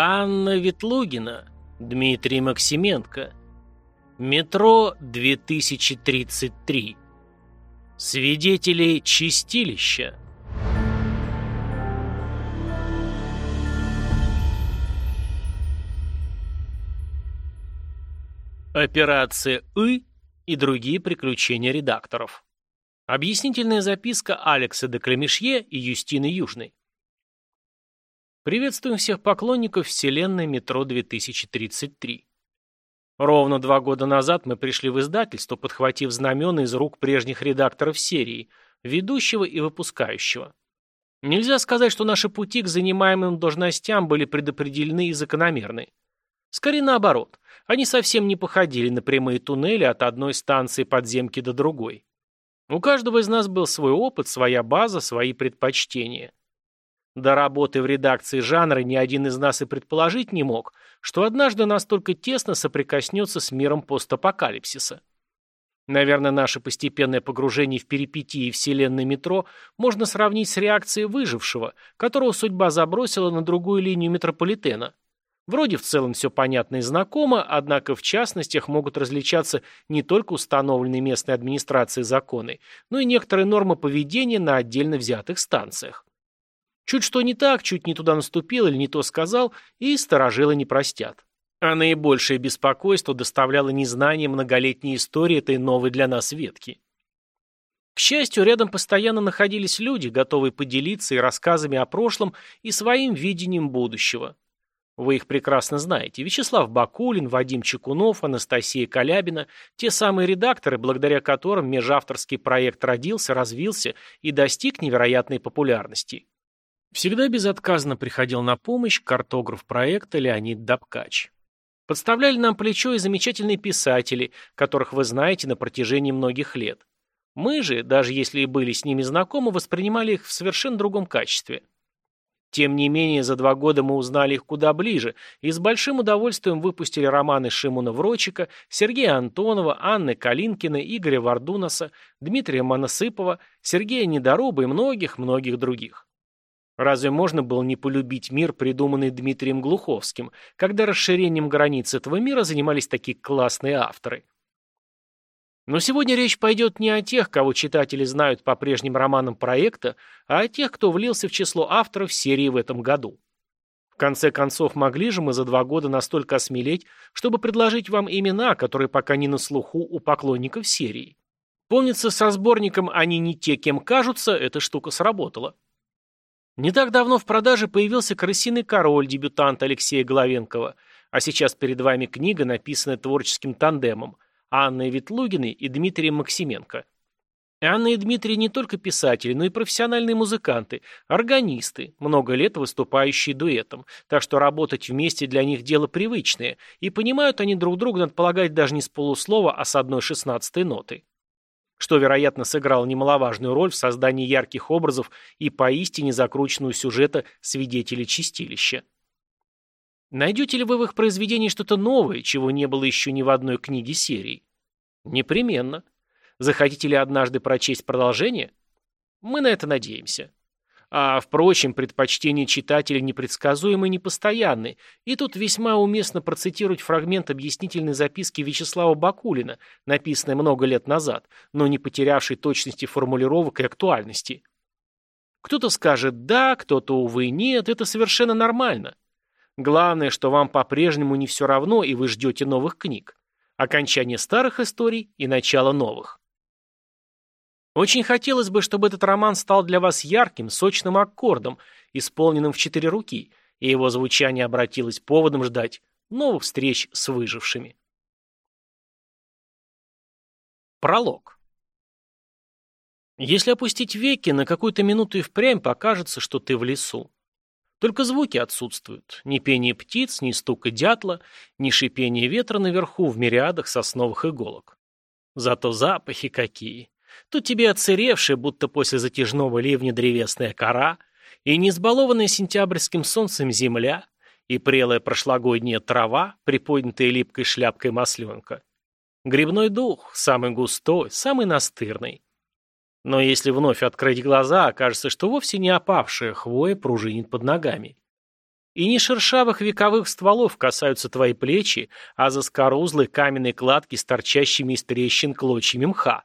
Анна Ветлугина, Дмитрий Максименко. Метро 2033. Свидетели чистилища. Операция «И» и другие приключения редакторов. Объяснительная записка Алекса де Кремешье и Юстины Южной. Приветствуем всех поклонников вселенной Метро 2033. Ровно два года назад мы пришли в издательство, подхватив знамена из рук прежних редакторов серии, ведущего и выпускающего. Нельзя сказать, что наши пути к занимаемым должностям были предопределены и закономерны. Скорее наоборот, они совсем не походили на прямые туннели от одной станции подземки до другой. У каждого из нас был свой опыт, своя база, свои предпочтения. До работы в редакции жанра ни один из нас и предположить не мог, что однажды настолько тесно соприкоснется с миром постапокалипсиса. Наверное, наше постепенное погружение в перипетии вселенной метро можно сравнить с реакцией выжившего, которого судьба забросила на другую линию метрополитена. Вроде в целом все понятно и знакомо, однако в частностях могут различаться не только установленные местной администрацией законы, но и некоторые нормы поведения на отдельно взятых станциях. Чуть что не так, чуть не туда наступил или не то сказал, и сторожилы не простят. А наибольшее беспокойство доставляло незнание многолетней истории этой новой для нас ветки. К счастью, рядом постоянно находились люди, готовые поделиться и рассказами о прошлом, и своим видением будущего. Вы их прекрасно знаете. Вячеслав Бакулин, Вадим Чекунов, Анастасия Калябина – те самые редакторы, благодаря которым межавторский проект родился, развился и достиг невероятной популярности. Всегда безотказно приходил на помощь картограф проекта Леонид Добкач. Подставляли нам плечо и замечательные писатели, которых вы знаете на протяжении многих лет. Мы же, даже если и были с ними знакомы, воспринимали их в совершенно другом качестве. Тем не менее, за два года мы узнали их куда ближе и с большим удовольствием выпустили романы Шимона Врочика, Сергея Антонова, Анны Калинкина, Игоря Вардунаса, Дмитрия Моносыпова, Сергея Недоруба и многих-многих других. Разве можно было не полюбить мир, придуманный Дмитрием Глуховским, когда расширением границ этого мира занимались такие классные авторы? Но сегодня речь пойдет не о тех, кого читатели знают по прежним романам проекта, а о тех, кто влился в число авторов серии в этом году. В конце концов, могли же мы за два года настолько осмелеть, чтобы предложить вам имена, которые пока не на слуху у поклонников серии. Помнится, со сборником «Они не те, кем кажутся» эта штука сработала. Не так давно в продаже появился «Крысиный король» дебютанта Алексея Головенкова, а сейчас перед вами книга, написанная творческим тандемом Анной Ветлугиной и Дмитрием Максименко. Анна и Дмитрий не только писатели, но и профессиональные музыканты, органисты, много лет выступающие дуэтом, так что работать вместе для них дело привычное, и понимают они друг друга, надо полагать, даже не с полуслова, а с одной шестнадцатой ноты что, вероятно, сыграло немаловажную роль в создании ярких образов и поистине закрученного сюжета свидетелей чистилища. Найдете ли вы в их произведении что-то новое, чего не было еще ни в одной книге серии? Непременно. Захотите ли однажды прочесть продолжение? Мы на это надеемся. А, впрочем, предпочтения читателя непредсказуемы и непостоянны, и тут весьма уместно процитировать фрагмент объяснительной записки Вячеслава Бакулина, написанной много лет назад, но не потерявшей точности формулировок и актуальности. Кто-то скажет «да», кто-то, увы, «нет», это совершенно нормально. Главное, что вам по-прежнему не все равно, и вы ждете новых книг. Окончание старых историй и начало новых. Очень хотелось бы, чтобы этот роман стал для вас ярким, сочным аккордом, исполненным в четыре руки, и его звучание обратилось поводом ждать новых встреч с выжившими. Пролог. Если опустить веки, на какую-то минуту и впрямь покажется, что ты в лесу. Только звуки отсутствуют. Ни пение птиц, ни стука дятла, ни шипение ветра наверху в мириадах сосновых иголок. Зато запахи какие. Тут тебе отсыревшая, будто после затяжного ливня древесная кора, и не избалованная сентябрьским солнцем земля, и прелая прошлогодняя трава, приподнятая липкой шляпкой масленка. Грибной дух, самый густой, самый настырный. Но если вновь открыть глаза, окажется, что вовсе не опавшая хвоя пружинит под ногами. И не шершавых вековых стволов касаются твои плечи, а заскорузлой каменной кладки с торчащими из трещин клочьями мха.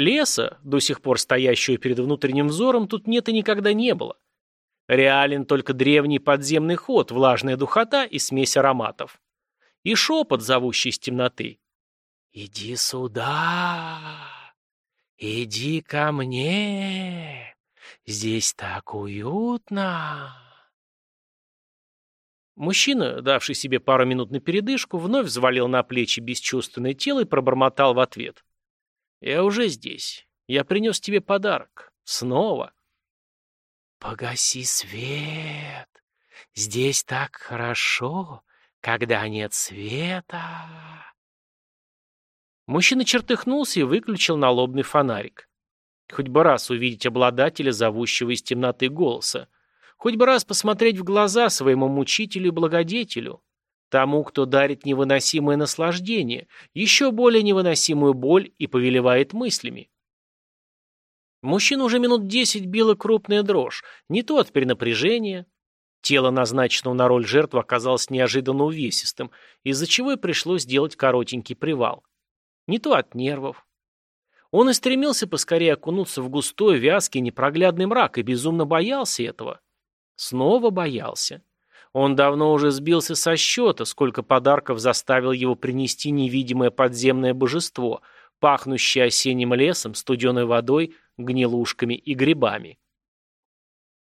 Леса, до сих пор стоящего перед внутренним взором, тут нет и никогда не было. Реален только древний подземный ход, влажная духота и смесь ароматов. И шепот, зовущий из темноты. «Иди сюда! Иди ко мне! Здесь так уютно!» Мужчина, давший себе пару минут на передышку, вновь взвалил на плечи бесчувственное тело и пробормотал в ответ. «Я уже здесь. Я принес тебе подарок. Снова». «Погаси свет. Здесь так хорошо, когда нет света». Мужчина чертыхнулся и выключил налобный фонарик. Хоть бы раз увидеть обладателя, зовущего из темноты голоса. Хоть бы раз посмотреть в глаза своему мучителю и благодетелю, тому, кто дарит невыносимое наслаждение, еще более невыносимую боль и повелевает мыслями. Мужчина уже минут десять била крупная дрожь, не то от перенапряжения. Тело назначенного на роль жертвы оказалось неожиданно увесистым, из-за чего и пришлось сделать коротенький привал. Не то от нервов. Он и стремился поскорее окунуться в густой, вязкий, непроглядный мрак и безумно боялся этого. Снова боялся. Он давно уже сбился со счета, сколько подарков заставил его принести невидимое подземное божество, пахнущее осенним лесом, студеной водой, гнилушками и грибами.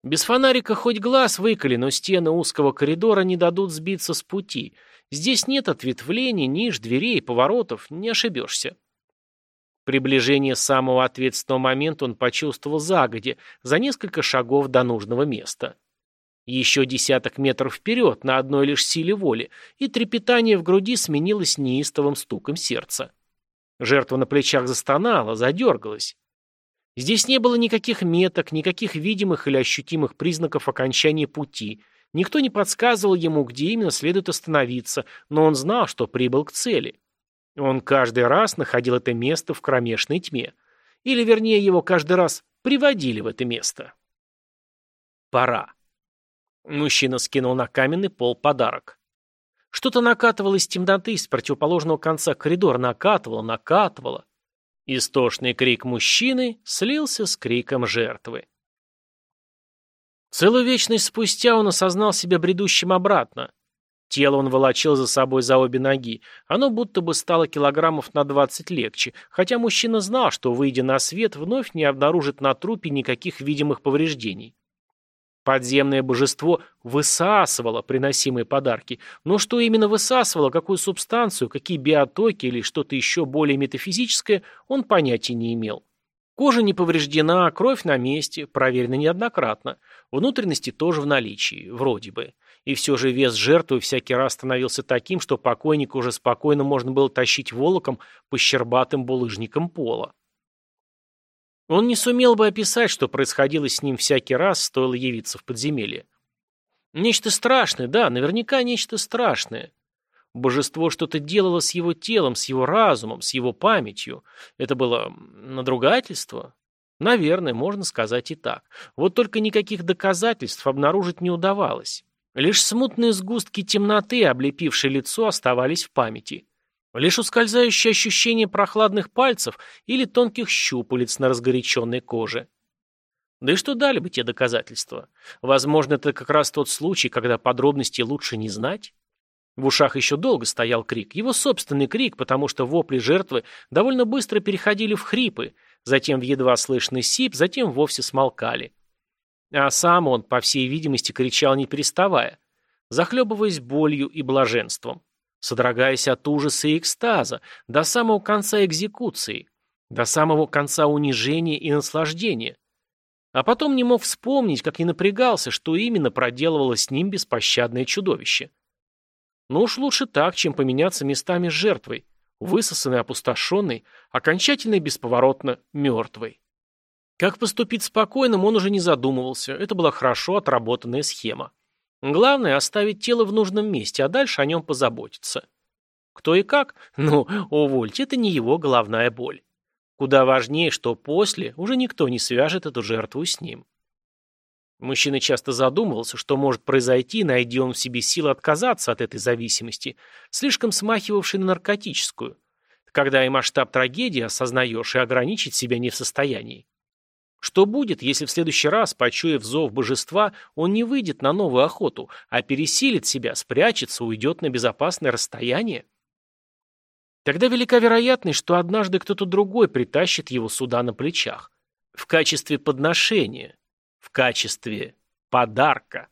Без фонарика хоть глаз выколи, но стены узкого коридора не дадут сбиться с пути. Здесь нет ответвлений, ниш, дверей, поворотов, не ошибешься. Приближение самого ответственного момента он почувствовал загоди, за несколько шагов до нужного места. Еще десяток метров вперед, на одной лишь силе воли, и трепетание в груди сменилось неистовым стуком сердца. Жертва на плечах застонала, задергалась. Здесь не было никаких меток, никаких видимых или ощутимых признаков окончания пути. Никто не подсказывал ему, где именно следует остановиться, но он знал, что прибыл к цели. Он каждый раз находил это место в кромешной тьме. Или, вернее, его каждый раз приводили в это место. Пора. Мужчина скинул на каменный пол подарок. Что-то накатывало из темноты, с противоположного конца коридора накатывало, накатывало. Истошный крик мужчины слился с криком жертвы. Целую вечность спустя он осознал себя бредущим обратно. Тело он волочил за собой за обе ноги. Оно будто бы стало килограммов на двадцать легче, хотя мужчина знал, что, выйдя на свет, вновь не обнаружит на трупе никаких видимых повреждений. Подземное божество высасывало приносимые подарки. Но что именно высасывало, какую субстанцию, какие биотоки или что-то еще более метафизическое, он понятия не имел. Кожа не повреждена, кровь на месте, проверена неоднократно. Внутренности тоже в наличии, вроде бы. И все же вес жертвы всякий раз становился таким, что покойника уже спокойно можно было тащить волоком по щербатым булыжникам пола. Он не сумел бы описать, что происходило с ним всякий раз, стоило явиться в подземелье. Нечто страшное, да, наверняка нечто страшное. Божество что-то делало с его телом, с его разумом, с его памятью. Это было надругательство? Наверное, можно сказать и так. Вот только никаких доказательств обнаружить не удавалось. Лишь смутные сгустки темноты, облепившие лицо, оставались в памяти. Лишь ускользающее ощущение прохладных пальцев или тонких щупалец на разгоряченной коже. Да и что дали бы те доказательства? Возможно, это как раз тот случай, когда подробности лучше не знать? В ушах еще долго стоял крик, его собственный крик, потому что вопли жертвы довольно быстро переходили в хрипы, затем в едва слышный сип, затем вовсе смолкали. А сам он, по всей видимости, кричал не переставая, захлебываясь болью и блаженством содрогаясь от ужаса и экстаза, до самого конца экзекуции, до самого конца унижения и наслаждения. А потом не мог вспомнить, как не напрягался, что именно проделывало с ним беспощадное чудовище. Но уж лучше так, чем поменяться местами с жертвой, высосанной, опустошенной, окончательно и бесповоротно мертвой. Как поступить спокойным, он уже не задумывался, это была хорошо отработанная схема. Главное – оставить тело в нужном месте, а дальше о нем позаботиться. Кто и как? Ну, увольте, это не его головная боль. Куда важнее, что после уже никто не свяжет эту жертву с ним. Мужчина часто задумывался, что может произойти, найди он в себе силы отказаться от этой зависимости, слишком смахивавшей на наркотическую, когда и масштаб трагедии осознаешь и ограничить себя не в состоянии. Что будет, если в следующий раз, почуяв зов божества, он не выйдет на новую охоту, а пересилит себя, спрячется, уйдет на безопасное расстояние? Тогда велика вероятность, что однажды кто-то другой притащит его сюда на плечах. В качестве подношения, в качестве подарка.